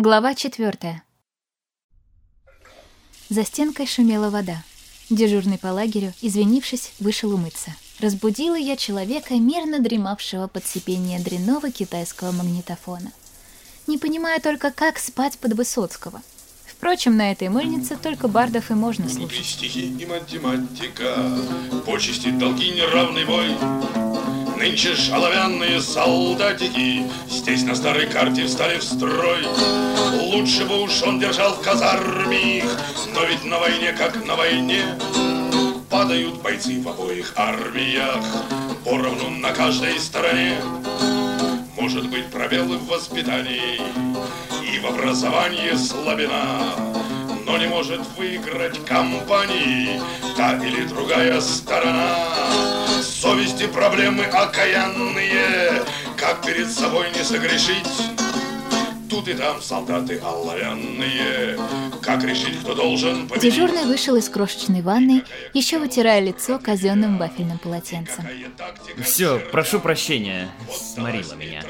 Глава четвертая. За стенкой шумела вода. Дежурный по лагерю, извинившись, вышел умыться. Разбудила я человека, мирно дремавшего под сипение дрянного китайского магнитофона. Не понимаю только, как спать под Высоцкого. Впрочем, на этой мыльнице только бардов и можно слушать. стихи и математика, почести, долги, неравный бой. Нынче ж оловянные солдатики Здесь на старой карте встали в строй Лучше бы уж он держал в казарме их Но ведь на войне, как на войне Падают бойцы в обоих армиях Поровну на каждой стороне Может быть пробелы в воспитании И в образовании слабина но не может выиграть компании та или другая сторона. Совести проблемы окаянные, как перед собой не согрешить. Тут и там солдаты оловянные, как решить, кто должен победить. Дежурный вышел из крошечной ванной, еще вытирая лицо казенным вафельным полотенцем. Все, прошу прощения, сморила меня.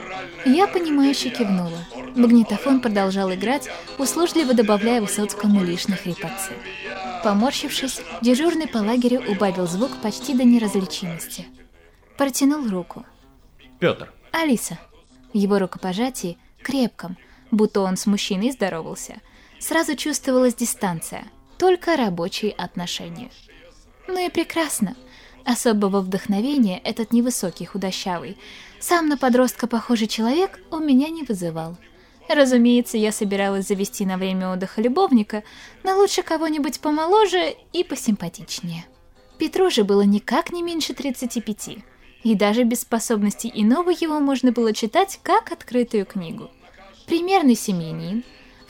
Я, понимающе кивнула. Магнитофон продолжал играть, услужливо добавляя Высоцкому лишних репаций. Поморщившись, дежурный по лагерю убавил звук почти до неразличимости. Протянул руку. Петр, Алиса. В его рукопожатии, крепком, будто он с мужчиной здоровался, сразу чувствовалась дистанция, только рабочие отношения. Ну и прекрасно. Особого вдохновения этот невысокий худощавый, сам на подростка похожий человек у меня не вызывал. Разумеется, я собиралась завести на время отдыха любовника, но лучше кого-нибудь помоложе и посимпатичнее. Петру же было никак не меньше 35, и даже без способностей иного его можно было читать как открытую книгу. Примерный семьянин,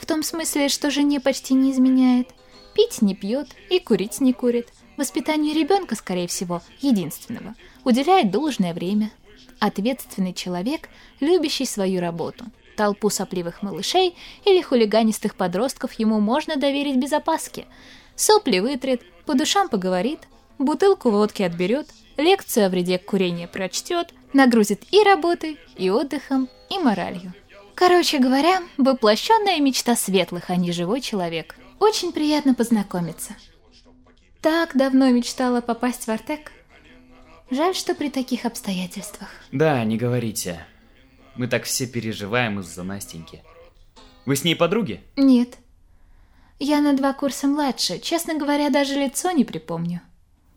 том смысле, что жене почти не изменяет, пить не пьет и курить не курит, воспитанию ребенка, скорее всего, единственного, уделяет должное время. Ответственный человек, любящий свою работу. Толпу сопливых малышей или хулиганистых подростков ему можно доверить без опаски. Сопли вытрет, по душам поговорит, бутылку водки отберет, лекцию о вреде курения прочтет, нагрузит и работой, и отдыхом, и моралью. Короче говоря, воплощенная мечта светлых, а не живой человек. Очень приятно познакомиться. Так давно мечтала попасть в Артек. Жаль, что при таких обстоятельствах. Да, не говорите. Мы так все переживаем из-за Настеньки. Вы с ней подруги? Нет. Я на два курса младше, честно говоря, даже лицо не припомню.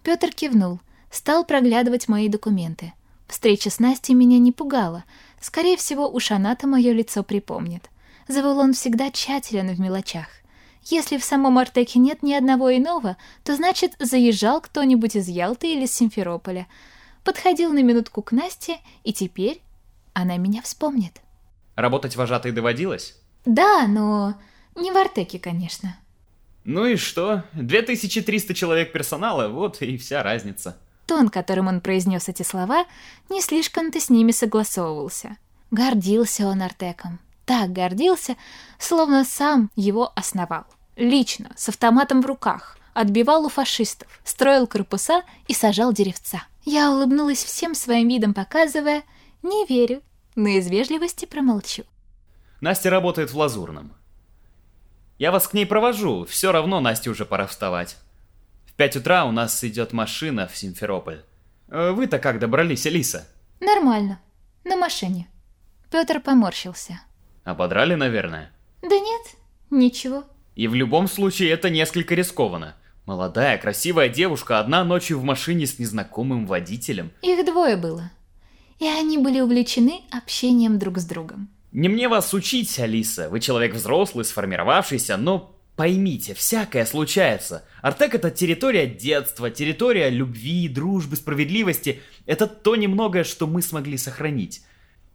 Петр кивнул, стал проглядывать мои документы. Встреча с Настей меня не пугала. Скорее всего, уж она-то мое лицо припомнит. Завулон всегда тщателен в мелочах. Если в самом Артеке нет ни одного иного, то значит, заезжал кто-нибудь из Ялты или Симферополя. Подходил на минутку к Насте, и теперь она меня вспомнит. Работать вожатой доводилось? Да, но не в Артеке, конечно. Ну и что? 2300 человек персонала, вот и вся разница. Тон, которым он произнес эти слова, не слишком-то с ними согласовывался. Гордился он Артеком. Так гордился, словно сам его основал. Лично, с автоматом в руках. Отбивал у фашистов, строил корпуса и сажал деревца. Я улыбнулась всем своим видом, показывая «не верю», но из вежливости промолчу. Настя работает в Лазурном. Я вас к ней провожу, все равно Насте уже пора вставать. Пять утра у нас идет машина в Симферополь. Э, Вы-то как добрались, Алиса? Нормально. На машине. Петр поморщился. Ободрали, наверное? Да нет, ничего. И в любом случае это несколько рискованно. Молодая, красивая девушка одна ночью в машине с незнакомым водителем. Их двое было. И они были увлечены общением друг с другом. Не мне вас учить, Алиса. Вы человек взрослый, сформировавшийся, но поймите, всякое случается. Артек это территория детства, территория любви, дружбы, справедливости. Это то немногое, что мы смогли сохранить.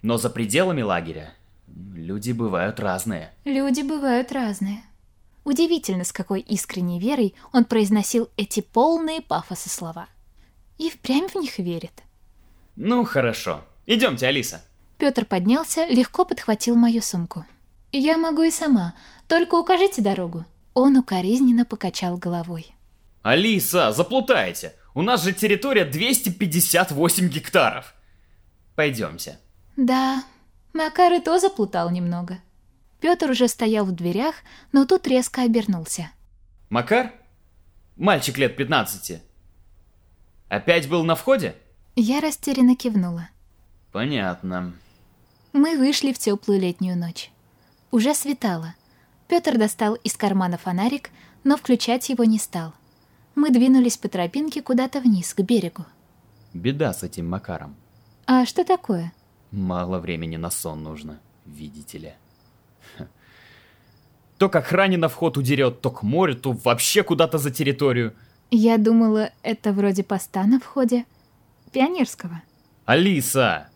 Но за пределами лагеря люди бывают разные. Люди бывают разные. Удивительно, с какой искренней верой он произносил эти полные пафоса слова. И впрямь в них верит. Ну, хорошо. Идемте, Алиса. Петр поднялся, легко подхватил мою сумку. «Я могу и сама, только укажите дорогу». Он укоризненно покачал головой. Алиса, заплутаете. У нас же территория 258 гектаров. Пойдемте. Да, Макар и то заплутал немного. Петр уже стоял в дверях, но тут резко обернулся. Макар? Мальчик лет 15. Опять был на входе? Я растерянно кивнула. Понятно. Мы вышли в теплую летнюю ночь. Уже светало. Петр достал из кармана фонарик, но включать его не стал. Мы двинулись по тропинке куда-то вниз, к берегу. Беда с этим Макаром. А что такое? Мало времени на сон нужно, видите ли. То к охране на вход удерет, то к морю, то вообще куда-то за территорию. Я думала, это вроде поста на входе. Пионерского. Алиса!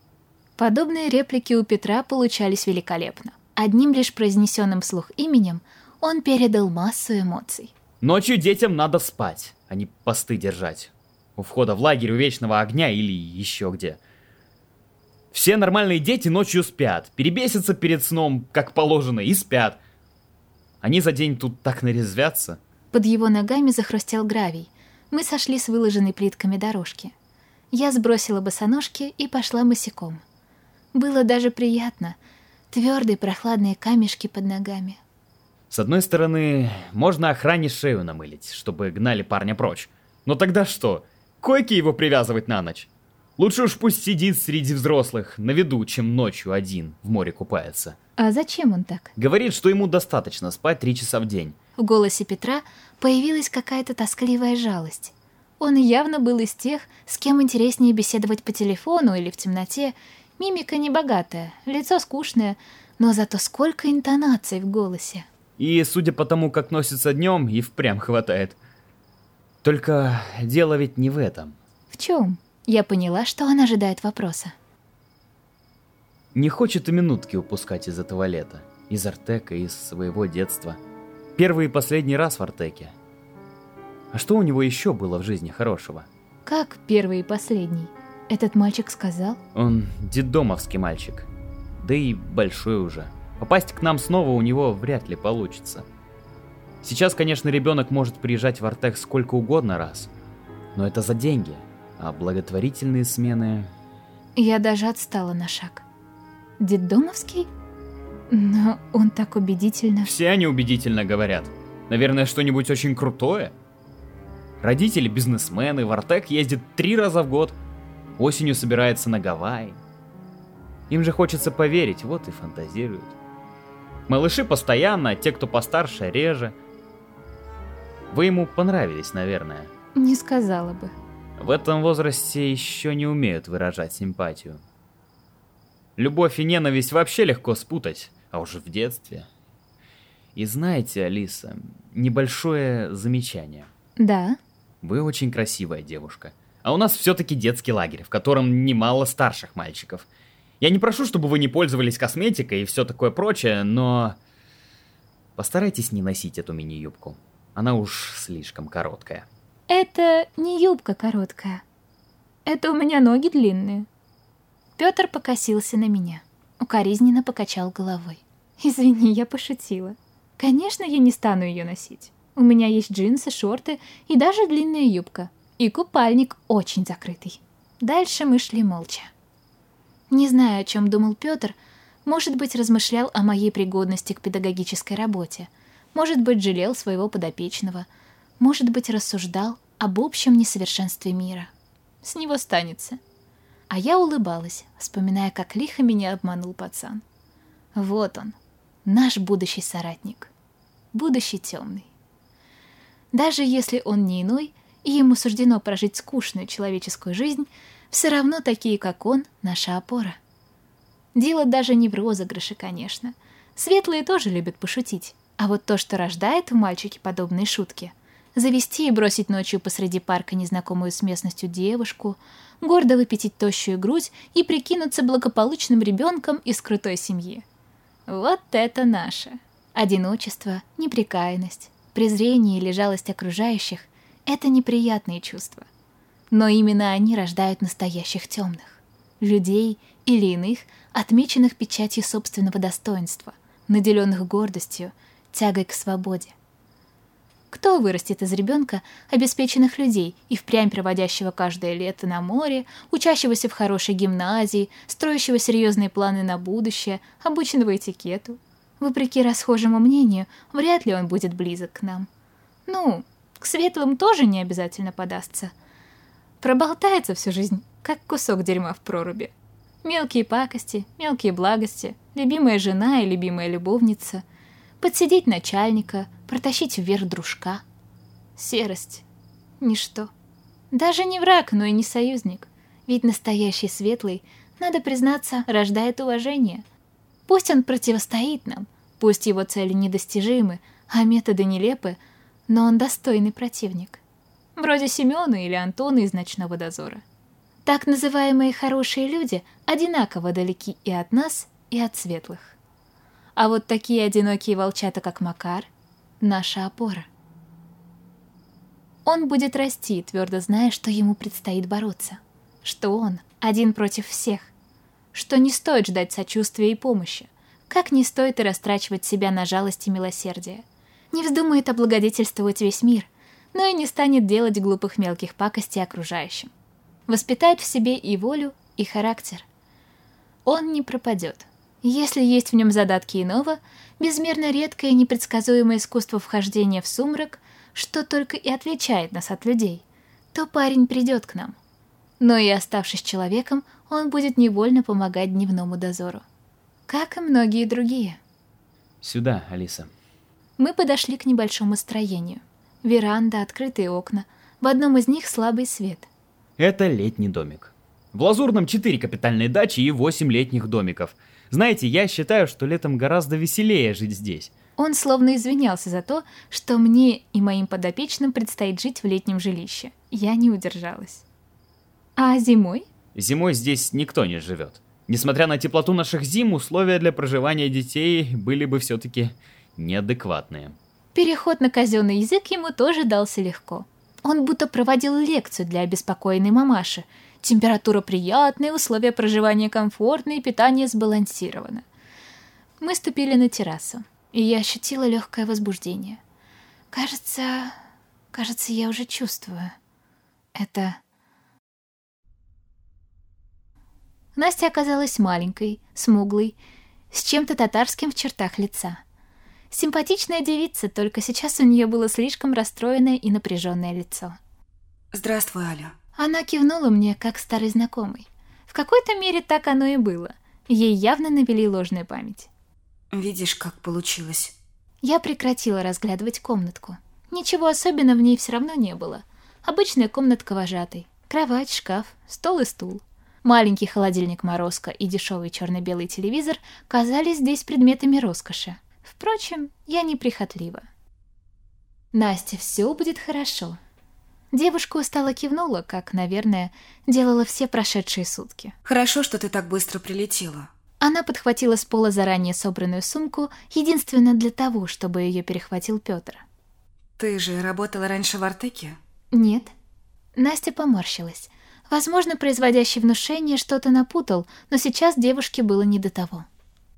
Подобные реплики у Петра получались великолепно. Одним лишь произнесенным вслух именем он передал массу эмоций. Ночью детям надо спать, а не посты держать. У входа в лагерь у Вечного Огня или еще где. Все нормальные дети ночью спят, перебесятся перед сном, как положено, и спят. Они за день тут так нарезвятся. Под его ногами захрустел гравий. Мы сошли с выложенной плитками дорожки. Я сбросила босоножки и пошла босиком. Было даже приятно. Твердые прохладные камешки под ногами. С одной стороны, можно охране шею намылить, чтобы гнали парня прочь. Но тогда что? Койки его привязывать на ночь? Лучше уж пусть сидит среди взрослых, на виду, чем ночью один в море купается. А зачем он так? Говорит, что ему достаточно спать три часа в день. В голосе Петра появилась какая-то тоскливая жалость. Он явно был из тех, с кем интереснее беседовать по телефону или в темноте. Мимика небогатая, лицо скучное, но зато сколько интонаций в голосе. И, судя по тому, как носится днем, и впрямь хватает. Только дело ведь не в этом. В чем? Я поняла, что он ожидает вопроса. Не хочет и минутки упускать из этого лета. Из Артека, из своего детства. Первый и последний раз в Артеке. А что у него еще было в жизни хорошего? Как первый и последний? Этот мальчик сказал? Он дедомовский мальчик. Да и большой уже. Попасть к нам снова у него вряд ли получится. Сейчас, конечно, ребенок может приезжать в Артек сколько угодно раз. Но это за деньги. А благотворительные смены... Я даже отстала на шаг. Деддомовский? Но он так убедительно... Все они убедительно говорят. Наверное, что-нибудь очень крутое. Родители бизнесмены, в Артек ездит три раза в год. Осенью собирается на Гавайи. Им же хочется поверить, вот и фантазируют. Малыши постоянно, а те, кто постарше, реже. Вы ему понравились, наверное. Не сказала бы. В этом возрасте еще не умеют выражать симпатию. Любовь и ненависть вообще легко спутать, а уже в детстве. И знаете, Алиса, небольшое замечание. Да? Вы очень красивая девушка. А у нас все-таки детский лагерь, в котором немало старших мальчиков. Я не прошу, чтобы вы не пользовались косметикой и все такое прочее, но... Постарайтесь не носить эту мини-юбку. Она уж слишком короткая. Это не юбка короткая. Это у меня ноги длинные. Петр покосился на меня. Укоризненно покачал головой. Извини, я пошутила. Конечно, я не стану ее носить. У меня есть джинсы, шорты и даже длинная юбка. И купальник очень закрытый. Дальше мы шли молча. Не знаю, о чем думал Петр, может быть, размышлял о моей пригодности к педагогической работе, может быть, жалел своего подопечного, может быть, рассуждал об общем несовершенстве мира. С него станется. А я улыбалась, вспоминая, как лихо меня обманул пацан. Вот он, наш будущий соратник. Будущий темный. Даже если он не иной, и ему суждено прожить скучную человеческую жизнь, все равно такие, как он, наша опора. Дело даже не в розыгрыше, конечно. Светлые тоже любят пошутить. А вот то, что рождает в мальчике подобные шутки, завести и бросить ночью посреди парка незнакомую с местностью девушку, гордо выпятить тощую грудь и прикинуться благополучным ребенком из крутой семьи. Вот это наше. Одиночество, неприкаянность, презрение или жалость окружающих — это неприятные чувства. Но именно они рождают настоящих темных. Людей или иных, отмеченных печатью собственного достоинства, наделенных гордостью, тягой к свободе. Кто вырастет из ребенка обеспеченных людей и впрямь проводящего каждое лето на море, учащегося в хорошей гимназии, строящего серьезные планы на будущее, обученного этикету? Вопреки расхожему мнению, вряд ли он будет близок к нам. Ну, к светлым тоже не обязательно подастся. Проболтается всю жизнь, как кусок дерьма в проруби. Мелкие пакости, мелкие благости, любимая жена и любимая любовница, подсидеть начальника, протащить вверх дружка. Серость. Ничто. Даже не враг, но и не союзник. Ведь настоящий светлый, надо признаться, рождает уважение. Пусть он противостоит нам, пусть его цели недостижимы, а методы нелепы, но он достойный противник. Вроде Семена или Антона из «Ночного дозора». Так называемые хорошие люди одинаково далеки и от нас, и от светлых. А вот такие одинокие волчата, как Макар, наша опора. Он будет расти, твердо зная, что ему предстоит бороться. Что он один против всех. Что не стоит ждать сочувствия и помощи. Как не стоит и растрачивать себя на жалость и милосердие. Не вздумает облагодетельствовать весь мир, но и не станет делать глупых мелких пакостей окружающим воспитает в себе и волю, и характер. Он не пропадет. Если есть в нем задатки иного, безмерно редкое и непредсказуемое искусство вхождения в сумрак, что только и отличает нас от людей, то парень придет к нам. Но и оставшись человеком, он будет невольно помогать дневному дозору. Как и многие другие. Сюда, Алиса. Мы подошли к небольшому строению. Веранда, открытые окна. В одном из них слабый свет. Это летний домик. В Лазурном 4 капитальные дачи и 8 летних домиков. Знаете, я считаю, что летом гораздо веселее жить здесь. Он словно извинялся за то, что мне и моим подопечным предстоит жить в летнем жилище. Я не удержалась. А зимой? Зимой здесь никто не живет. Несмотря на теплоту наших зим, условия для проживания детей были бы все-таки неадекватные. Переход на казенный язык ему тоже дался легко. Он будто проводил лекцию для обеспокоенной мамаши. Температура приятная, условия проживания комфортные, питание сбалансировано. Мы ступили на террасу, и я ощутила легкое возбуждение. Кажется, кажется, я уже чувствую. Это... Настя оказалась маленькой, смуглой, с чем-то татарским в чертах лица. Симпатичная девица, только сейчас у нее было слишком расстроенное и напряженное лицо. «Здравствуй, Аля». Она кивнула мне, как старый знакомый. В какой-то мере так оно и было. Ей явно навели ложную память. «Видишь, как получилось». Я прекратила разглядывать комнатку. Ничего особенного в ней все равно не было. Обычная комнатка вожатой. Кровать, шкаф, стол и стул. Маленький холодильник Морозко и дешевый черно-белый телевизор казались здесь предметами роскоши. Впрочем, я неприхотлива. «Настя, все будет хорошо». Девушка устало кивнула, как, наверное, делала все прошедшие сутки. «Хорошо, что ты так быстро прилетела». Она подхватила с пола заранее собранную сумку, единственно для того, чтобы ее перехватил Петр. «Ты же работала раньше в Артеке?» «Нет». Настя поморщилась. Возможно, производящий внушение что-то напутал, но сейчас девушке было не до того.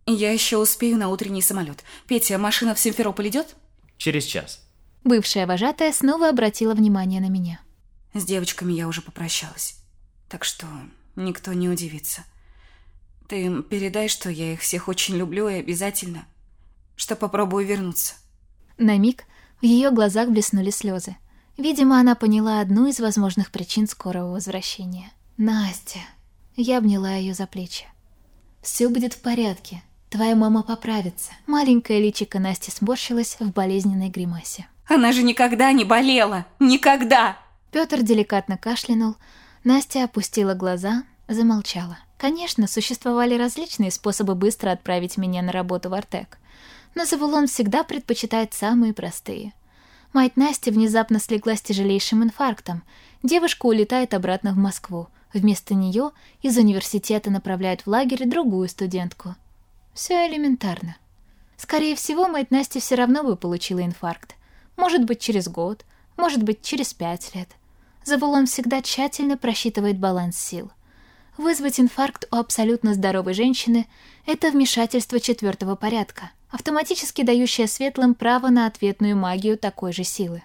Я еще успею на утренний самолет. Петя, машина в Симферополь идет? Через час. Бывшая вожатая снова обратила внимание на меня. С девочками я уже попрощалась. Так что никто не удивится. Ты им передай, что я их всех очень люблю и обязательно, что попробую вернуться. На миг в ее глазах блеснули слезы. Видимо, она поняла одну из возможных причин скорого возвращения. «Настя!» Я обняла ее за плечи. «Все будет в порядке. Твоя мама поправится. Маленькая личико Насти сморщилась в болезненной гримасе. Она же никогда не болела! Никогда! Петр деликатно кашлянул. Настя опустила глаза, замолчала. Конечно, существовали различные способы быстро отправить меня на работу в Артек. Но Завулон всегда предпочитает самые простые. Мать Насти внезапно слегла с тяжелейшим инфарктом. Девушка улетает обратно в Москву. Вместо нее из университета направляют в лагерь другую студентку. Все элементарно. Скорее всего, мать Насти все равно бы получила инфаркт. Может быть, через год, может быть, через пять лет. Завулон всегда тщательно просчитывает баланс сил. Вызвать инфаркт у абсолютно здоровой женщины – это вмешательство четвертого порядка, автоматически дающее светлым право на ответную магию такой же силы.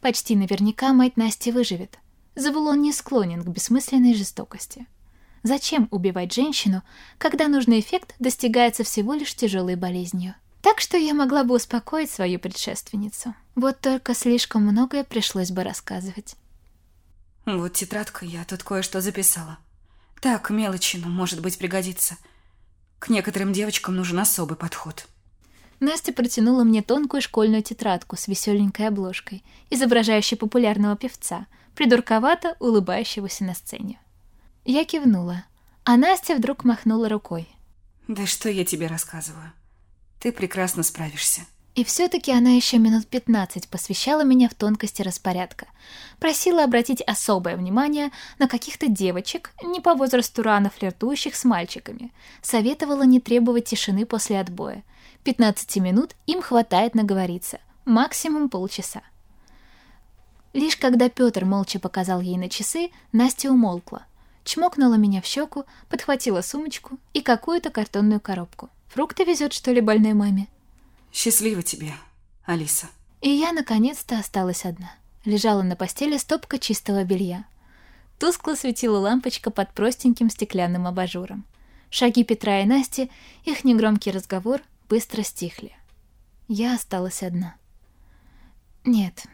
Почти наверняка мать Насти выживет. Завулон не склонен к бессмысленной жестокости. Зачем убивать женщину, когда нужный эффект достигается всего лишь тяжелой болезнью? Так что я могла бы успокоить свою предшественницу. Вот только слишком многое пришлось бы рассказывать. Вот тетрадка, я тут кое-что записала. Так, мелочи, но, может быть, пригодится. К некоторым девочкам нужен особый подход. Настя протянула мне тонкую школьную тетрадку с веселенькой обложкой, изображающей популярного певца, придурковато улыбающегося на сцене. Я кивнула, а Настя вдруг махнула рукой. Да что я тебе рассказываю? Ты прекрасно справишься. И все-таки она еще минут 15 посвящала меня в тонкости распорядка. Просила обратить особое внимание на каких-то девочек, не по возрасту рано флиртующих с мальчиками. Советовала не требовать тишины после отбоя. 15 минут им хватает наговориться. Максимум полчаса. Лишь когда Петр молча показал ей на часы, Настя умолкла. Чмокнула меня в щеку, подхватила сумочку и какую-то картонную коробку. Фрукты везет, что ли, больной маме? Счастливо тебе, Алиса. И я наконец-то осталась одна. Лежала на постели стопка чистого белья. Тускло светила лампочка под простеньким стеклянным абажуром. Шаги Петра и Насти, их негромкий разговор быстро стихли. Я осталась одна. Нет,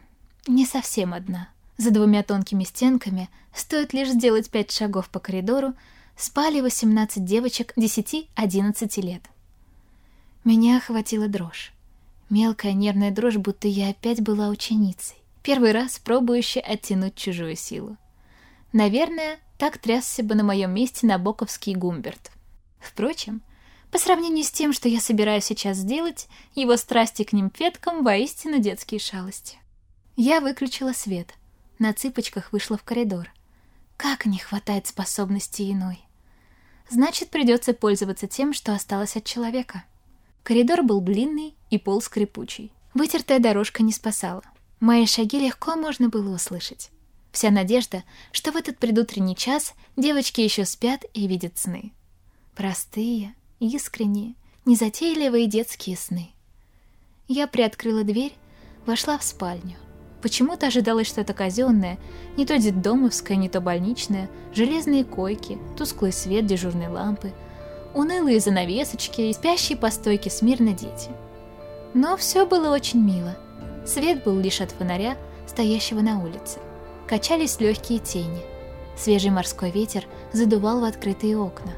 не совсем одна. За двумя тонкими стенками, стоит лишь сделать пять шагов по коридору, спали 18 девочек 10-11 лет. Меня охватила дрожь. Мелкая нервная дрожь, будто я опять была ученицей, первый раз пробующей оттянуть чужую силу. Наверное, так трясся бы на моем месте Набоковский Гумберт. Впрочем, по сравнению с тем, что я собираюсь сейчас сделать, его страсти к нимфеткам воистину детские шалости. Я выключила свет, на цыпочках вышла в коридор. Как не хватает способности иной. Значит, придется пользоваться тем, что осталось от человека. Коридор был длинный и пол скрипучий. Вытертая дорожка не спасала. Мои шаги легко можно было услышать. Вся надежда, что в этот предутренний час девочки еще спят и видят сны. Простые, искренние, незатейливые детские сны. Я приоткрыла дверь, вошла в спальню. Почему-то ожидалось что-то казенное, не то детдомовское, не то больничное, железные койки, тусклый свет дежурной лампы — унылые занавесочки и спящие по стойке смирно дети. Но все было очень мило. Свет был лишь от фонаря, стоящего на улице. Качались легкие тени. Свежий морской ветер задувал в открытые окна.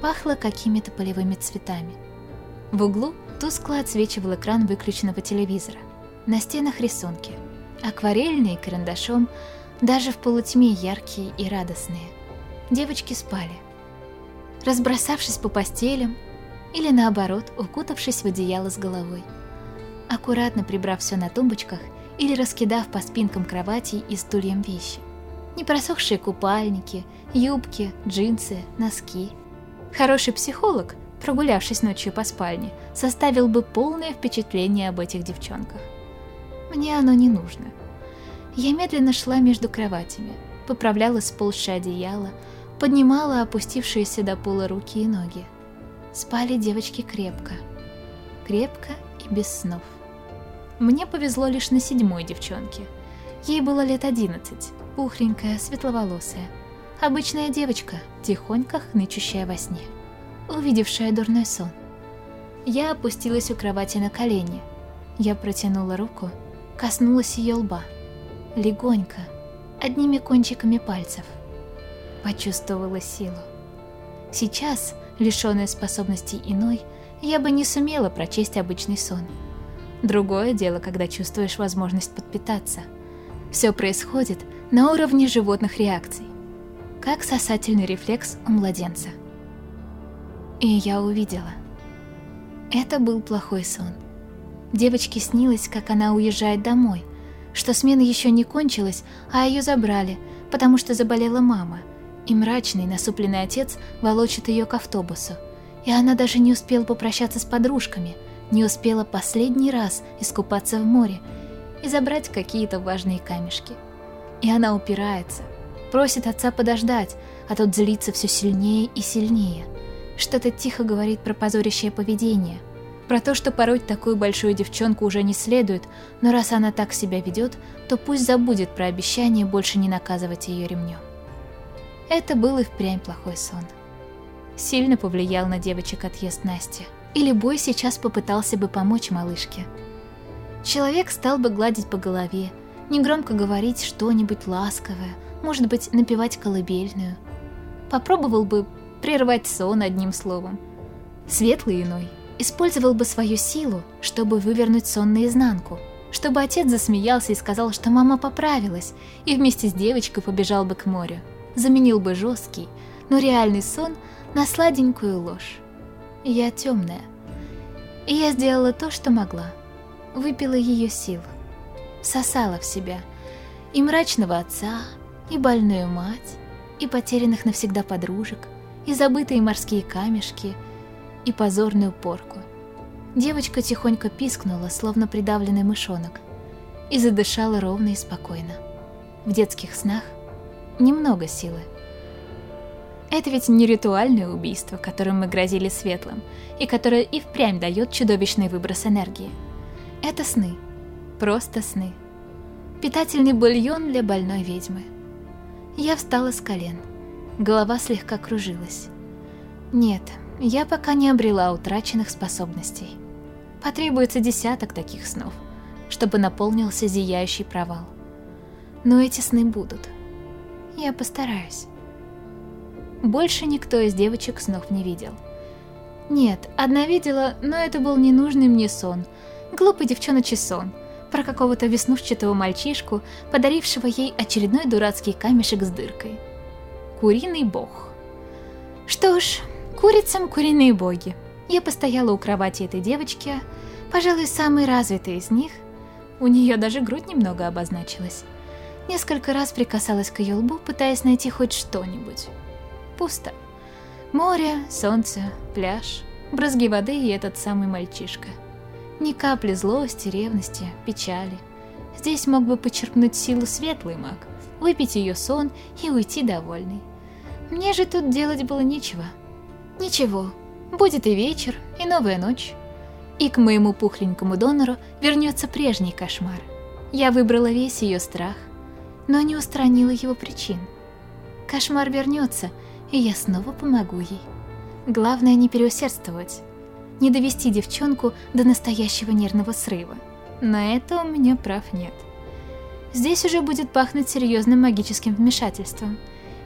Пахло какими-то полевыми цветами. В углу тускло отсвечивал экран выключенного телевизора. На стенах рисунки. Акварельные, карандашом, даже в полутьме яркие и радостные. Девочки спали разбросавшись по постелям или наоборот, укутавшись в одеяло с головой. Аккуратно прибрав все на тумбочках или раскидав по спинкам кроватей и стульям вещи. Непросохшие купальники, юбки, джинсы, носки. Хороший психолог, прогулявшись ночью по спальне, составил бы полное впечатление об этих девчонках. Мне оно не нужно. Я медленно шла между кроватями, поправляла сползшее одеяло, поднимала опустившиеся до пола руки и ноги. Спали девочки крепко. Крепко и без снов. Мне повезло лишь на седьмой девчонке. Ей было лет одиннадцать, пухленькая, светловолосая. Обычная девочка, тихонько хнычущая во сне, увидевшая дурной сон. Я опустилась у кровати на колени. Я протянула руку, коснулась ее лба. Легонько, одними кончиками пальцев – почувствовала силу. Сейчас, лишенная способностей иной, я бы не сумела прочесть обычный сон. Другое дело, когда чувствуешь возможность подпитаться. Все происходит на уровне животных реакций, как сосательный рефлекс у младенца. И я увидела. Это был плохой сон. Девочке снилось, как она уезжает домой, что смена еще не кончилась, а ее забрали, потому что заболела мама – и мрачный, насупленный отец волочит ее к автобусу. И она даже не успела попрощаться с подружками, не успела последний раз искупаться в море и забрать какие-то важные камешки. И она упирается, просит отца подождать, а тот злится все сильнее и сильнее. Что-то тихо говорит про позорящее поведение, про то, что пороть такую большую девчонку уже не следует, но раз она так себя ведет, то пусть забудет про обещание больше не наказывать ее ремнем. Это был и впрямь плохой сон. Сильно повлиял на девочек отъезд Насти. и любой сейчас попытался бы помочь малышке. Человек стал бы гладить по голове, негромко говорить что-нибудь ласковое, может быть, напевать колыбельную. Попробовал бы прервать сон одним словом. Светлый иной использовал бы свою силу, чтобы вывернуть сон наизнанку, чтобы отец засмеялся и сказал, что мама поправилась, и вместе с девочкой побежал бы к морю, заменил бы жесткий, но реальный сон на сладенькую ложь. Я темная. И я сделала то, что могла. Выпила ее силу. Сосала в себя и мрачного отца, и больную мать, и потерянных навсегда подружек, и забытые морские камешки, и позорную порку. Девочка тихонько пискнула, словно придавленный мышонок, и задышала ровно и спокойно. В детских снах немного силы. Это ведь не ритуальное убийство, которым мы грозили светлым, и которое и впрямь дает чудовищный выброс энергии. Это сны. Просто сны. Питательный бульон для больной ведьмы. Я встала с колен. Голова слегка кружилась. Нет, я пока не обрела утраченных способностей. Потребуется десяток таких снов, чтобы наполнился зияющий провал. Но эти сны будут. Я постараюсь. Больше никто из девочек снов не видел. Нет, одна видела, но это был ненужный мне сон. Глупый девчоночий сон. Про какого-то веснушчатого мальчишку, подарившего ей очередной дурацкий камешек с дыркой. Куриный бог. Что ж, курицам куриные боги. Я постояла у кровати этой девочки, пожалуй, самой развитой из них. У нее даже грудь немного обозначилась. Несколько раз прикасалась к ее лбу, пытаясь найти хоть что-нибудь. Пусто. Море, солнце, пляж, брызги воды и этот самый мальчишка. Ни капли злости, ревности, печали. Здесь мог бы почерпнуть силу светлый маг, выпить ее сон и уйти довольный. Мне же тут делать было нечего. Ничего, будет и вечер, и новая ночь. И к моему пухленькому донору вернется прежний кошмар. Я выбрала весь ее страх, но не устранила его причин. Кошмар вернется, и я снова помогу ей. Главное не переусердствовать, не довести девчонку до настоящего нервного срыва. На это у меня прав нет. Здесь уже будет пахнуть серьезным магическим вмешательством.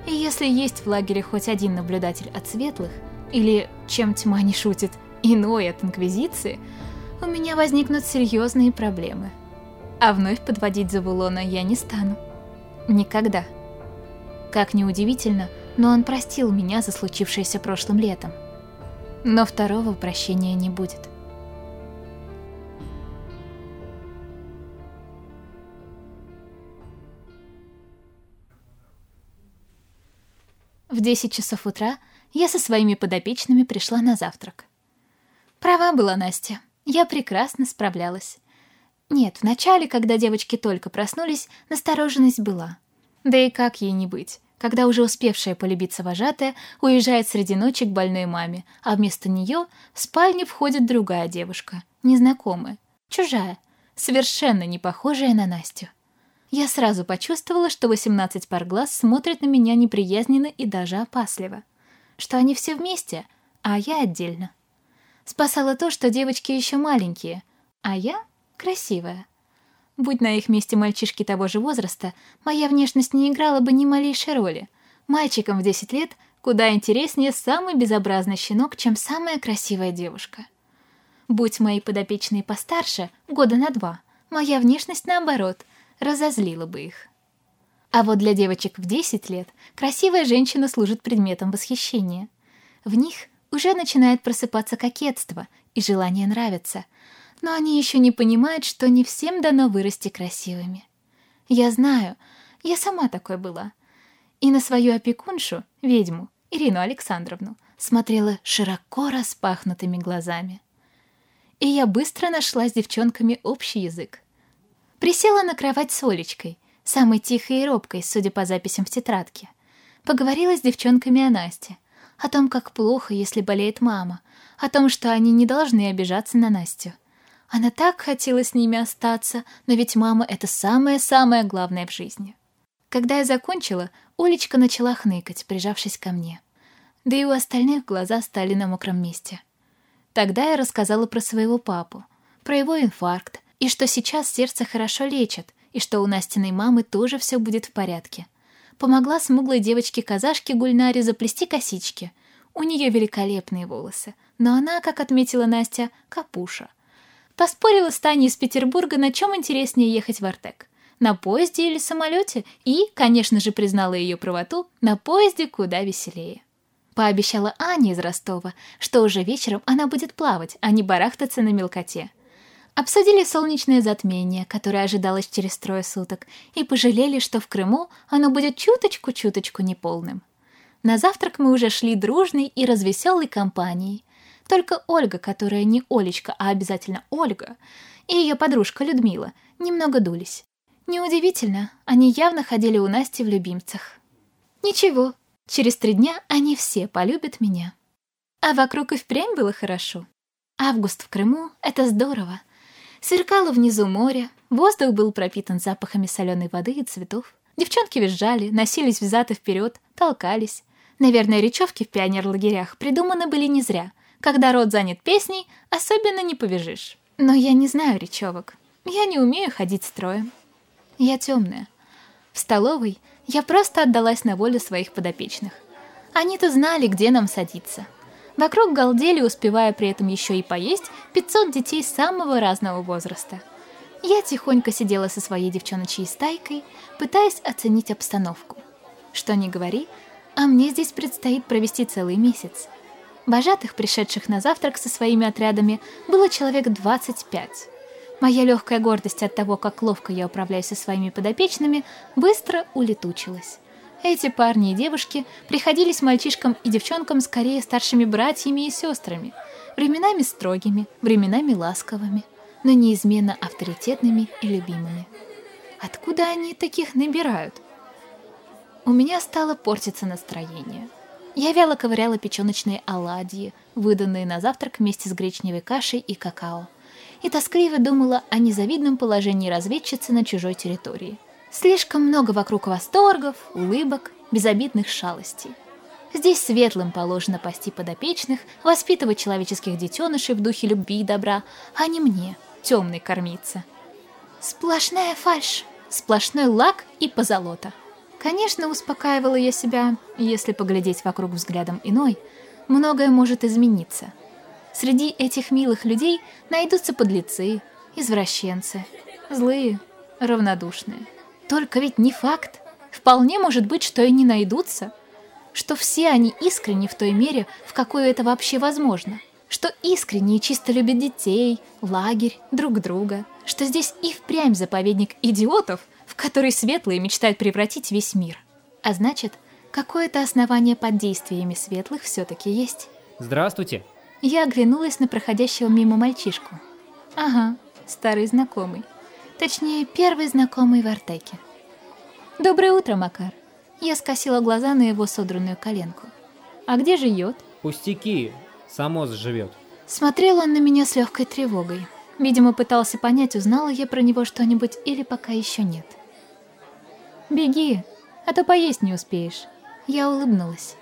И если есть в лагере хоть один наблюдатель от светлых, или, чем тьма не шутит, иной от Инквизиции, у меня возникнут серьезные проблемы. А вновь подводить Завулона я не стану. Никогда. Как ни удивительно, но он простил меня за случившееся прошлым летом. Но второго прощения не будет. В 10 часов утра я со своими подопечными пришла на завтрак. Права была Настя. Я прекрасно справлялась. Нет, вначале, когда девочки только проснулись, настороженность была. Да и как ей не быть? когда уже успевшая полюбиться вожатая уезжает среди ночи к больной маме, а вместо нее в спальню входит другая девушка, незнакомая, чужая, совершенно не похожая на Настю. Я сразу почувствовала, что 18 пар глаз смотрят на меня неприязненно и даже опасливо. Что они все вместе, а я отдельно. Спасало то, что девочки еще маленькие, а я красивая. Будь на их месте мальчишки того же возраста, моя внешность не играла бы ни малейшей роли. Мальчикам в 10 лет куда интереснее самый безобразный щенок, чем самая красивая девушка. Будь мои подопечные постарше, года на два, моя внешность, наоборот, разозлила бы их. А вот для девочек в 10 лет красивая женщина служит предметом восхищения. В них уже начинает просыпаться кокетство и желание нравиться — но они еще не понимают, что не всем дано вырасти красивыми. Я знаю, я сама такой была. И на свою опекуншу, ведьму, Ирину Александровну, смотрела широко распахнутыми глазами. И я быстро нашла с девчонками общий язык. Присела на кровать с Олечкой, самой тихой и робкой, судя по записям в тетрадке. Поговорила с девчонками о Насте, о том, как плохо, если болеет мама, о том, что они не должны обижаться на Настю — она так хотела с ними остаться, но ведь мама — это самое-самое главное в жизни. Когда я закончила, Олечка начала хныкать, прижавшись ко мне. Да и у остальных глаза стали на мокром месте. Тогда я рассказала про своего папу, про его инфаркт, и что сейчас сердце хорошо лечат, и что у Настиной мамы тоже все будет в порядке. Помогла смуглой девочке-казашке Гульнаре заплести косички. У нее великолепные волосы, но она, как отметила Настя, капуша. Поспорила с Таней из Петербурга, на чем интереснее ехать в Артек. На поезде или самолете, и, конечно же, признала ее правоту, на поезде куда веселее. Пообещала Ане из Ростова, что уже вечером она будет плавать, а не барахтаться на мелкоте. Обсудили солнечное затмение, которое ожидалось через трое суток, и пожалели, что в Крыму оно будет чуточку-чуточку неполным. На завтрак мы уже шли дружной и развеселой компанией. Только Ольга, которая не Олечка, а обязательно Ольга, и ее подружка Людмила немного дулись. Неудивительно, они явно ходили у Насти в любимцах. Ничего, через три дня они все полюбят меня. А вокруг и впрямь было хорошо. Август в Крыму — это здорово. Сверкало внизу море, воздух был пропитан запахами соленой воды и цветов. Девчонки визжали, носились взад и вперед, толкались. Наверное, речевки в пионер-лагерях придуманы были не зря. Когда рот занят песней, особенно не побежишь. Но я не знаю речевок. Я не умею ходить строем. Я темная. В столовой я просто отдалась на волю своих подопечных. Они-то знали, где нам садиться. Вокруг галдели, успевая при этом еще и поесть, 500 детей самого разного возраста. Я тихонько сидела со своей девчоночьей стайкой, пытаясь оценить обстановку. Что ни говори, а мне здесь предстоит провести целый месяц. Вожатых, пришедших на завтрак со своими отрядами, было человек 25. Моя легкая гордость от того, как ловко я управляюсь со своими подопечными, быстро улетучилась. Эти парни и девушки приходились мальчишкам и девчонкам скорее старшими братьями и сестрами, временами строгими, временами ласковыми, но неизменно авторитетными и любимыми. Откуда они таких набирают? У меня стало портиться настроение. Я вяло ковыряла печеночные оладьи, выданные на завтрак вместе с гречневой кашей и какао и тоскливо думала о незавидном положении разведчицы на чужой территории. Слишком много вокруг восторгов, улыбок, безобидных шалостей. Здесь светлым положено пасти подопечных, воспитывать человеческих детенышей в духе любви и добра, а не мне, темной кормиться. Сплошная фальшь, сплошной лак и позолота. Конечно, успокаивала я себя, если поглядеть вокруг взглядом иной, многое может измениться — Среди этих милых людей найдутся подлецы, извращенцы, злые, равнодушные. Только ведь не факт. Вполне может быть, что и не найдутся. Что все они искренни в той мере, в какой это вообще возможно. Что искренне и чисто любят детей, лагерь, друг друга. Что здесь и впрямь заповедник идиотов, в который светлые мечтают превратить весь мир. А значит, какое-то основание под действиями светлых все-таки есть. Здравствуйте. Я оглянулась на проходящего мимо мальчишку. Ага, старый знакомый. Точнее, первый знакомый в Артеке. «Доброе утро, Макар!» Я скосила глаза на его содранную коленку. «А где же йод?» «Пустяки, само заживет». Смотрел он на меня с легкой тревогой. Видимо, пытался понять, узнала я про него что-нибудь или пока еще нет. «Беги, а то поесть не успеешь». Я улыбнулась.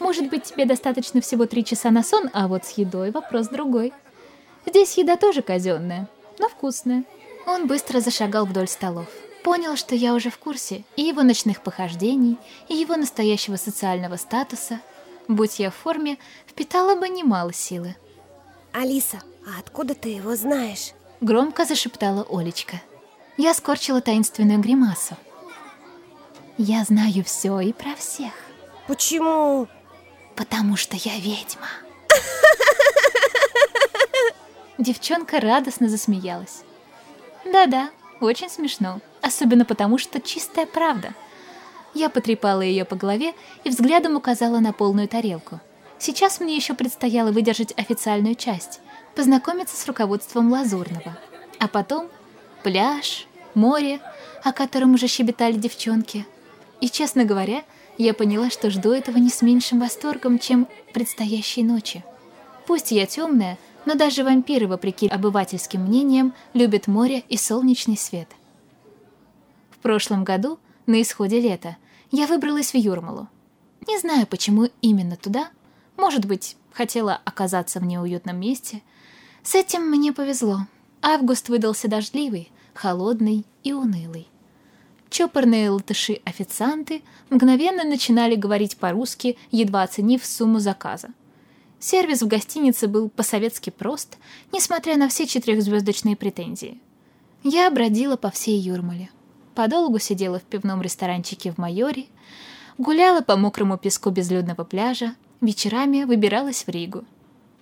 Может быть, тебе достаточно всего три часа на сон, а вот с едой вопрос другой. Здесь еда тоже казенная, но вкусная. Он быстро зашагал вдоль столов. Понял, что я уже в курсе и его ночных похождений, и его настоящего социального статуса. Будь я в форме, впитала бы немало силы. «Алиса, а откуда ты его знаешь?» Громко зашептала Олечка. Я скорчила таинственную гримасу. «Я знаю все и про всех». «Почему?» Потому что я ведьма. Девчонка радостно засмеялась. Да-да, очень смешно. Особенно потому, что чистая правда. Я потрепала ее по голове и взглядом указала на полную тарелку. Сейчас мне еще предстояло выдержать официальную часть, познакомиться с руководством Лазурного. А потом пляж, море, о котором уже щебетали девчонки. И, честно говоря, я поняла, что жду этого не с меньшим восторгом, чем предстоящей ночи. Пусть я темная, но даже вампиры, вопреки обывательским мнениям, любят море и солнечный свет. В прошлом году, на исходе лета, я выбралась в Юрмалу. Не знаю, почему именно туда. Может быть, хотела оказаться в неуютном месте. С этим мне повезло. Август выдался дождливый, холодный и унылый. Чопорные латыши-официанты мгновенно начинали говорить по-русски, едва оценив сумму заказа. Сервис в гостинице был по-советски прост, несмотря на все четырехзвездочные претензии. Я бродила по всей Юрмале. Подолгу сидела в пивном ресторанчике в Майоре, гуляла по мокрому песку безлюдного пляжа, вечерами выбиралась в Ригу.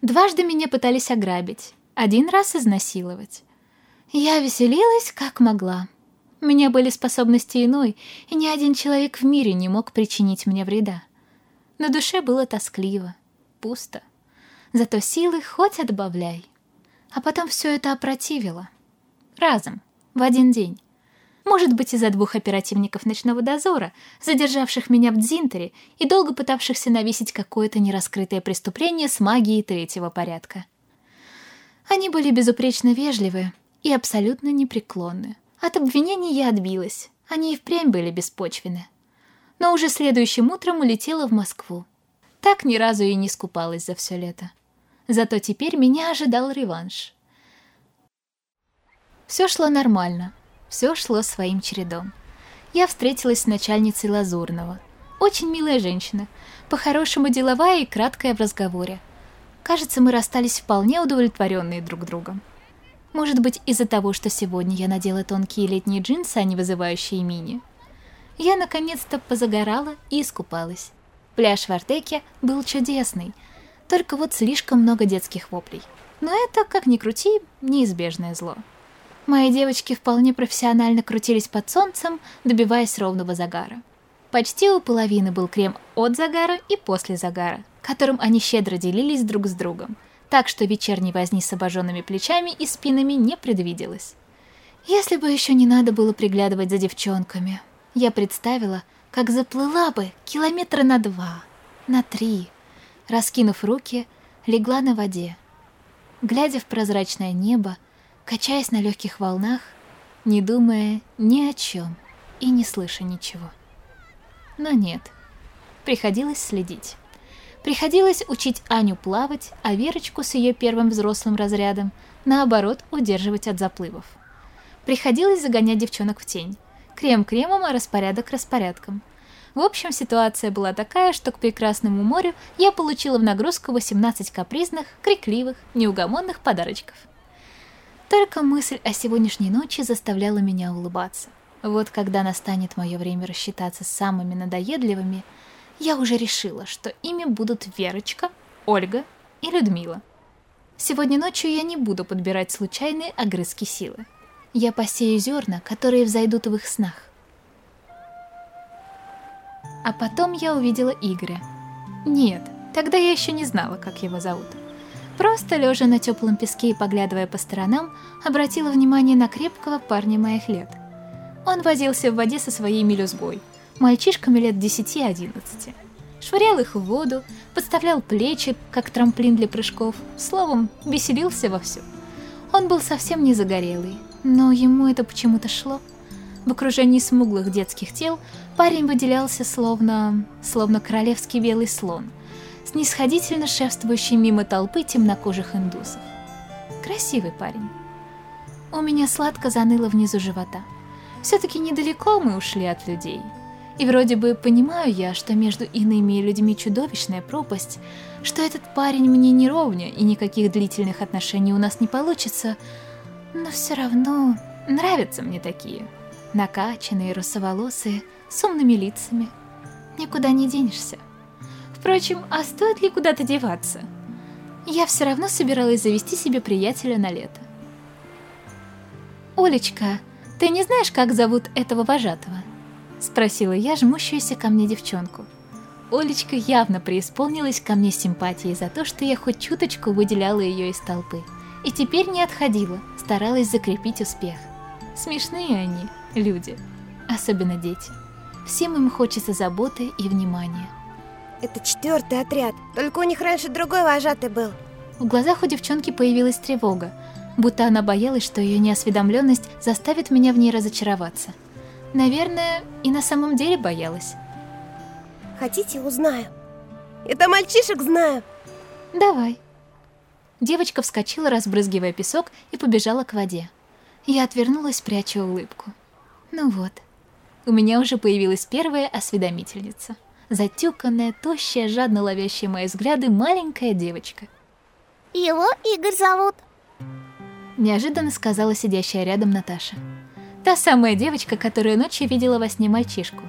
Дважды меня пытались ограбить, один раз изнасиловать. Я веселилась, как могла. У меня были способности иной, и ни один человек в мире не мог причинить мне вреда. На душе было тоскливо, пусто. Зато силы хоть отбавляй. А потом все это опротивило. Разом, в один день. Может быть, из-за двух оперативников ночного дозора, задержавших меня в Дзинтере и долго пытавшихся навесить какое-то нераскрытое преступление с магией третьего порядка. Они были безупречно вежливы и абсолютно непреклонны. От обвинений я отбилась, они и впрямь были беспочвены. Но уже следующим утром улетела в Москву. Так ни разу и не скупалась за все лето. Зато теперь меня ожидал реванш. Все шло нормально, все шло своим чередом. Я встретилась с начальницей Лазурного. Очень милая женщина, по-хорошему деловая и краткая в разговоре. Кажется, мы расстались вполне удовлетворенные друг другом. Может быть, из-за того, что сегодня я надела тонкие летние джинсы, а не вызывающие мини. Я наконец-то позагорала и искупалась. Пляж в Артеке был чудесный, только вот слишком много детских воплей. Но это, как ни крути, неизбежное зло. Мои девочки вполне профессионально крутились под солнцем, добиваясь ровного загара. Почти у половины был крем от загара и после загара, которым они щедро делились друг с другом так что вечерней возни с обожженными плечами и спинами не предвиделось. Если бы еще не надо было приглядывать за девчонками, я представила, как заплыла бы километра на два, на три, раскинув руки, легла на воде, глядя в прозрачное небо, качаясь на легких волнах, не думая ни о чем и не слыша ничего. Но нет, приходилось следить. Приходилось учить Аню плавать, а Верочку с ее первым взрослым разрядом, наоборот, удерживать от заплывов. Приходилось загонять девчонок в тень. Крем кремом, а распорядок распорядком. В общем, ситуация была такая, что к прекрасному морю я получила в нагрузку 18 капризных, крикливых, неугомонных подарочков. Только мысль о сегодняшней ночи заставляла меня улыбаться. Вот когда настанет мое время рассчитаться с самыми надоедливыми – я уже решила, что ими будут Верочка, Ольга и Людмила. Сегодня ночью я не буду подбирать случайные огрызки силы. Я посею зерна, которые взойдут в их снах. А потом я увидела Игоря. Нет, тогда я еще не знала, как его зовут. Просто лежа на теплом песке и поглядывая по сторонам, обратила внимание на крепкого парня моих лет. Он возился в воде со своей мелюзгой – мальчишками лет 10-11. Швырял их в воду, подставлял плечи, как трамплин для прыжков, словом, веселился вовсю. Он был совсем не загорелый, но ему это почему-то шло. В окружении смуглых детских тел парень выделялся словно... словно королевский белый слон, снисходительно шествующий мимо толпы темнокожих индусов. Красивый парень. У меня сладко заныло внизу живота. Все-таки недалеко мы ушли от людей. И вроде бы понимаю я, что между иными людьми чудовищная пропасть, что этот парень мне не ровня и никаких длительных отношений у нас не получится, но все равно нравятся мне такие. Накачанные, русоволосые, с умными лицами. Никуда не денешься. Впрочем, а стоит ли куда-то деваться? Я все равно собиралась завести себе приятеля на лето. «Олечка, ты не знаешь, как зовут этого вожатого?» — спросила я жмущуюся ко мне девчонку. Олечка явно преисполнилась ко мне симпатией за то, что я хоть чуточку выделяла ее из толпы. И теперь не отходила, старалась закрепить успех. Смешные они, люди. Особенно дети. Всем им хочется заботы и внимания. Это четвертый отряд, только у них раньше другой вожатый был. В глазах у девчонки появилась тревога, будто она боялась, что ее неосведомленность заставит меня в ней разочароваться. Наверное, и на самом деле боялась. Хотите, узнаю. Это мальчишек знаю. Давай. Девочка вскочила, разбрызгивая песок, и побежала к воде. Я отвернулась, пряча улыбку. Ну вот, у меня уже появилась первая осведомительница. Затюканная, тощая, жадно ловящая мои взгляды маленькая девочка. Его Игорь зовут. Неожиданно сказала сидящая рядом Наташа. Та самая девочка, которая ночью видела во сне мальчишку.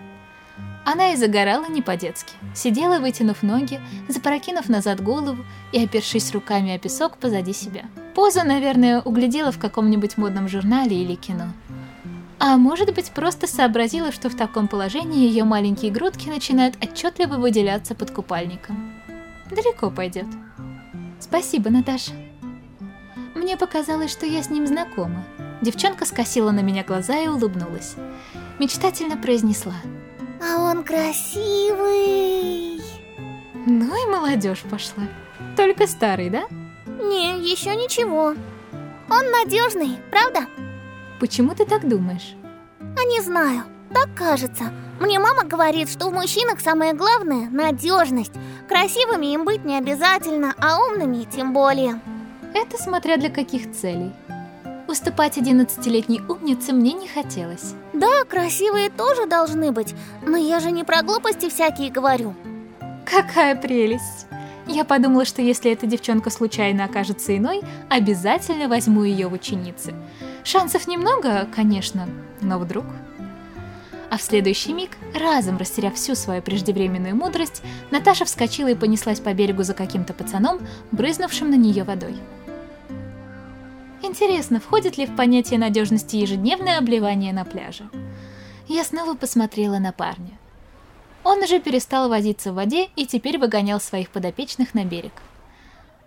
Она и загорала не по-детски. Сидела, вытянув ноги, запрокинув назад голову и опершись руками о песок позади себя. Позу, наверное, углядела в каком-нибудь модном журнале или кино. А может быть, просто сообразила, что в таком положении ее маленькие грудки начинают отчетливо выделяться под купальником. Далеко пойдет. Спасибо, Наташа. Мне показалось, что я с ним знакома. Девчонка скосила на меня глаза и улыбнулась. Мечтательно произнесла. А он красивый. Ну и молодежь пошла. Только старый, да? Не, еще ничего. Он надежный, правда? Почему ты так думаешь? А не знаю, так кажется. Мне мама говорит, что в мужчинах самое главное – надежность. Красивыми им быть не обязательно, а умными тем более. Это смотря для каких целей. Уступать 11-летней умнице мне не хотелось. Да, красивые тоже должны быть, но я же не про глупости всякие говорю. Какая прелесть! Я подумала, что если эта девчонка случайно окажется иной, обязательно возьму ее в ученицы. Шансов немного, конечно, но вдруг... А в следующий миг, разом растеряв всю свою преждевременную мудрость, Наташа вскочила и понеслась по берегу за каким-то пацаном, брызнувшим на нее водой. Интересно, входит ли в понятие надежности ежедневное обливание на пляже? Я снова посмотрела на парня. Он уже перестал возиться в воде и теперь выгонял своих подопечных на берег.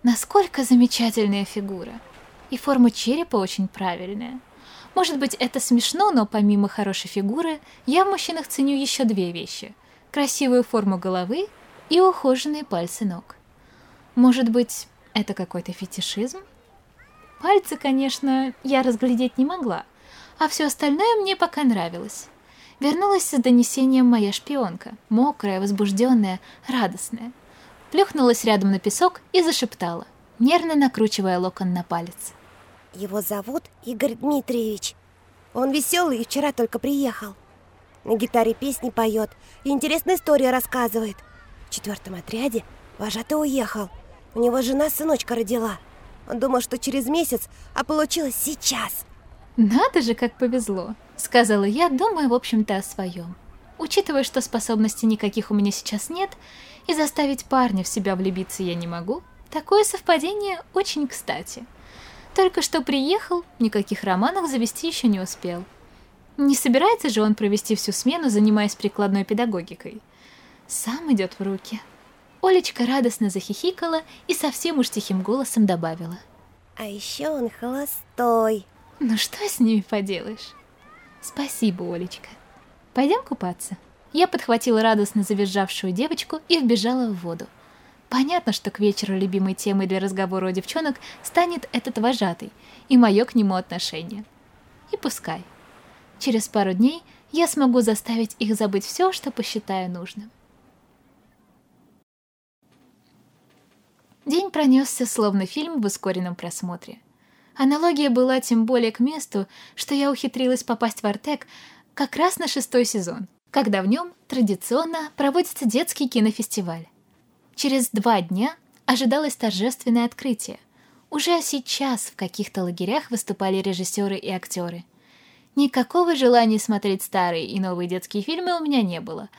Насколько замечательная фигура! И форма черепа очень правильная. Может быть, это смешно, но помимо хорошей фигуры, я в мужчинах ценю еще две вещи. Красивую форму головы и ухоженные пальцы ног. Может быть, это какой-то фетишизм? Пальцы, конечно, я разглядеть не могла, а все остальное мне пока нравилось. Вернулась с донесением моя шпионка, мокрая, возбужденная, радостная. Плюхнулась рядом на песок и зашептала, нервно накручивая локон на палец. Его зовут Игорь Дмитриевич. Он веселый и вчера только приехал. На гитаре песни поет и интересные истории рассказывает. В четвертом отряде вожатый уехал. У него жена сыночка родила. Он думал, что через месяц, а получилось сейчас. «Надо же, как повезло», — сказала я, думая, в общем-то, о своем. Учитывая, что способностей никаких у меня сейчас нет, и заставить парня в себя влюбиться я не могу, такое совпадение очень кстати. Только что приехал, никаких романов завести еще не успел. Не собирается же он провести всю смену, занимаясь прикладной педагогикой. Сам идет в руки. Олечка радостно захихикала и совсем уж тихим голосом добавила. А еще он холостой. Ну что с ними поделаешь? Спасибо, Олечка. Пойдем купаться. Я подхватила радостно завизжавшую девочку и вбежала в воду. Понятно, что к вечеру любимой темой для разговора у девчонок станет этот вожатый и мое к нему отношение. И пускай. Через пару дней я смогу заставить их забыть все, что посчитаю нужным. День пронесся, словно фильм в ускоренном просмотре. Аналогия была тем более к месту, что я ухитрилась попасть в Артек как раз на шестой сезон, когда в нем традиционно проводится детский кинофестиваль. Через два дня ожидалось торжественное открытие. Уже сейчас в каких-то лагерях выступали режиссеры и актеры. Никакого желания смотреть старые и новые детские фильмы у меня не было,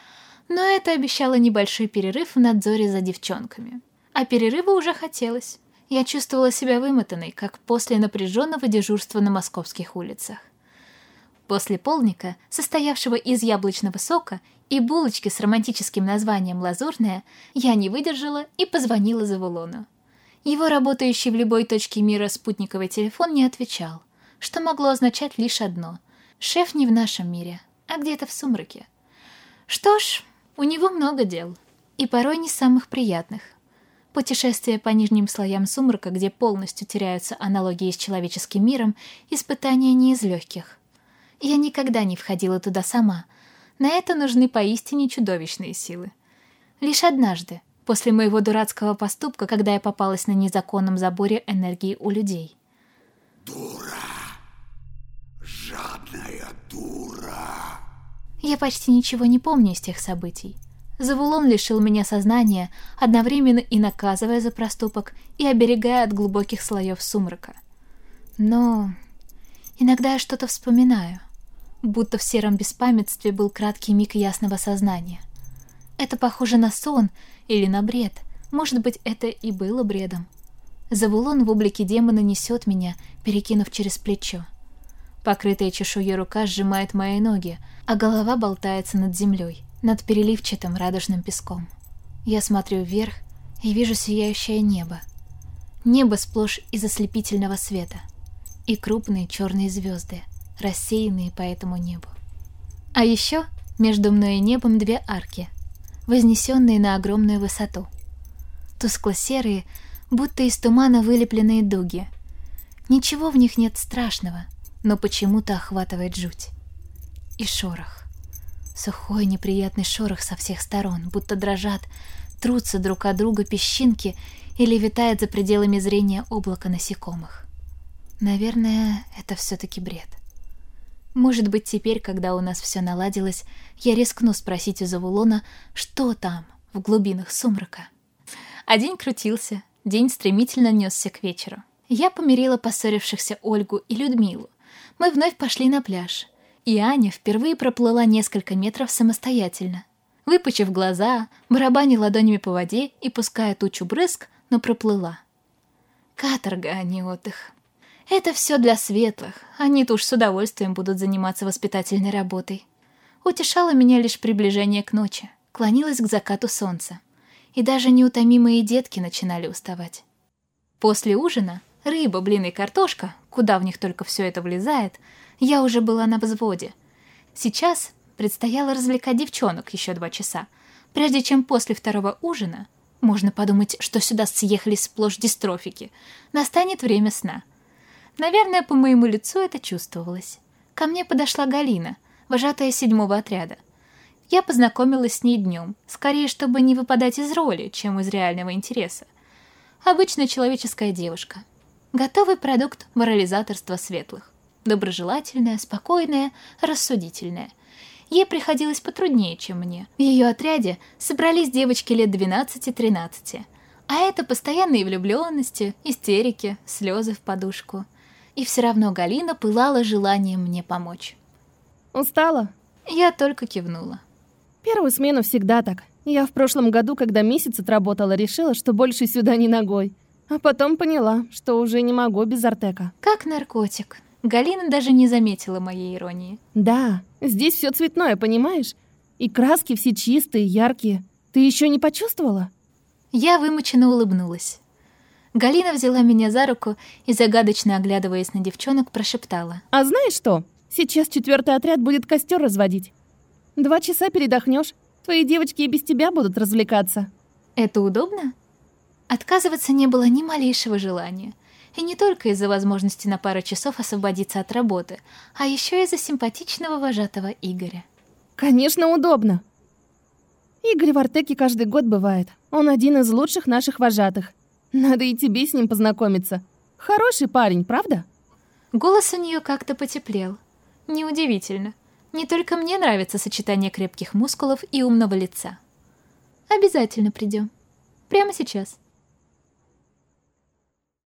но это обещало небольшой перерыв в надзоре за девчонками. А перерыва уже хотелось. Я чувствовала себя вымотанной, как после напряженного дежурства на московских улицах. После полника, состоявшего из яблочного сока и булочки с романтическим названием «Лазурная», я не выдержала и позвонила Завулону. Его работающий в любой точке мира спутниковый телефон не отвечал, что могло означать лишь одно — шеф не в нашем мире, а где-то в сумраке. Что ж, у него много дел, и порой не самых приятных. Путешествие по нижним слоям сумрака, где полностью теряются аналогии с человеческим миром, испытание не из легких. Я никогда не входила туда сама. На это нужны поистине чудовищные силы. Лишь однажды, После моего дурацкого поступка, когда я попалась на незаконном заборе энергии у людей. Дура! Жадная дура! Я почти ничего не помню из тех событий. Завулон лишил меня сознания, одновременно и наказывая за проступок, и оберегая от глубоких слоев сумрака. Но иногда я что-то вспоминаю, будто в сером беспамятстве был краткий миг ясного сознания. Это похоже на сон или на бред. Может быть, это и было бредом. Завулон в облике демона несет меня, перекинув через плечо. Покрытая чешуей рука сжимает мои ноги, а голова болтается над землей, над переливчатым радужным песком. Я смотрю вверх и вижу сияющее небо. Небо сплошь из ослепительного света. И крупные черные звезды, рассеянные по этому небу. А еще между мной и небом две арки, вознесенные на огромную высоту. Тускло-серые, будто из тумана вылепленные дуги. Ничего в них нет страшного, но почему-то охватывает жуть. И шорох. Сухой неприятный шорох со всех сторон, будто дрожат, трутся друг от друга песчинки или витает за пределами зрения облако насекомых. Наверное, это все-таки бред. Может быть, теперь, когда у нас все наладилось, я рискну спросить у Завулона, что там, в глубинах сумрака. А день крутился, день стремительно несся к вечеру. Я помирила поссорившихся Ольгу и Людмилу. Мы вновь пошли на пляж. И Аня впервые проплыла несколько метров самостоятельно. Выпучив глаза, барабаня ладонями по воде и пуская тучу брызг, но проплыла. Каторга, а не отдых. Это все для светлых, они-то уж с удовольствием будут заниматься воспитательной работой. Утешало меня лишь приближение к ночи, клонилась к закату солнца. И даже неутомимые детки начинали уставать. После ужина рыба, блин и картошка, куда в них только все это влезает, я уже была на взводе. Сейчас предстояло развлекать девчонок еще два часа, прежде чем после второго ужина, можно подумать, что сюда съехались сплошь дистрофики, настанет время сна — Наверное, по моему лицу это чувствовалось. Ко мне подошла Галина, вожатая седьмого отряда. Я познакомилась с ней днем, скорее, чтобы не выпадать из роли, чем из реального интереса. Обычная человеческая девушка. Готовый продукт морализаторства светлых. Доброжелательная, спокойная, рассудительная. Ей приходилось потруднее, чем мне. В ее отряде собрались девочки лет 12-13. А это постоянные влюбленности, истерики, слезы в подушку – и все равно Галина пылала желанием мне помочь. «Устала?» Я только кивнула. «Первую смену всегда так. Я в прошлом году, когда месяц отработала, решила, что больше сюда не ногой. А потом поняла, что уже не могу без Артека». «Как наркотик». Галина даже не заметила моей иронии. «Да, здесь все цветное, понимаешь? И краски все чистые, яркие. Ты еще не почувствовала?» Я вымученно улыбнулась. Галина взяла меня за руку и, загадочно оглядываясь на девчонок, прошептала. «А знаешь что? Сейчас четвертый отряд будет костер разводить. Два часа передохнешь, твои девочки и без тебя будут развлекаться». «Это удобно?» Отказываться не было ни малейшего желания. И не только из-за возможности на пару часов освободиться от работы, а еще из-за симпатичного вожатого Игоря. «Конечно, удобно!» Игорь в Артеке каждый год бывает. Он один из лучших наших вожатых. Надо и тебе с ним познакомиться. Хороший парень, правда? Голос у нее как-то потеплел. Неудивительно. Не только мне нравится сочетание крепких мускулов и умного лица. Обязательно придем. Прямо сейчас.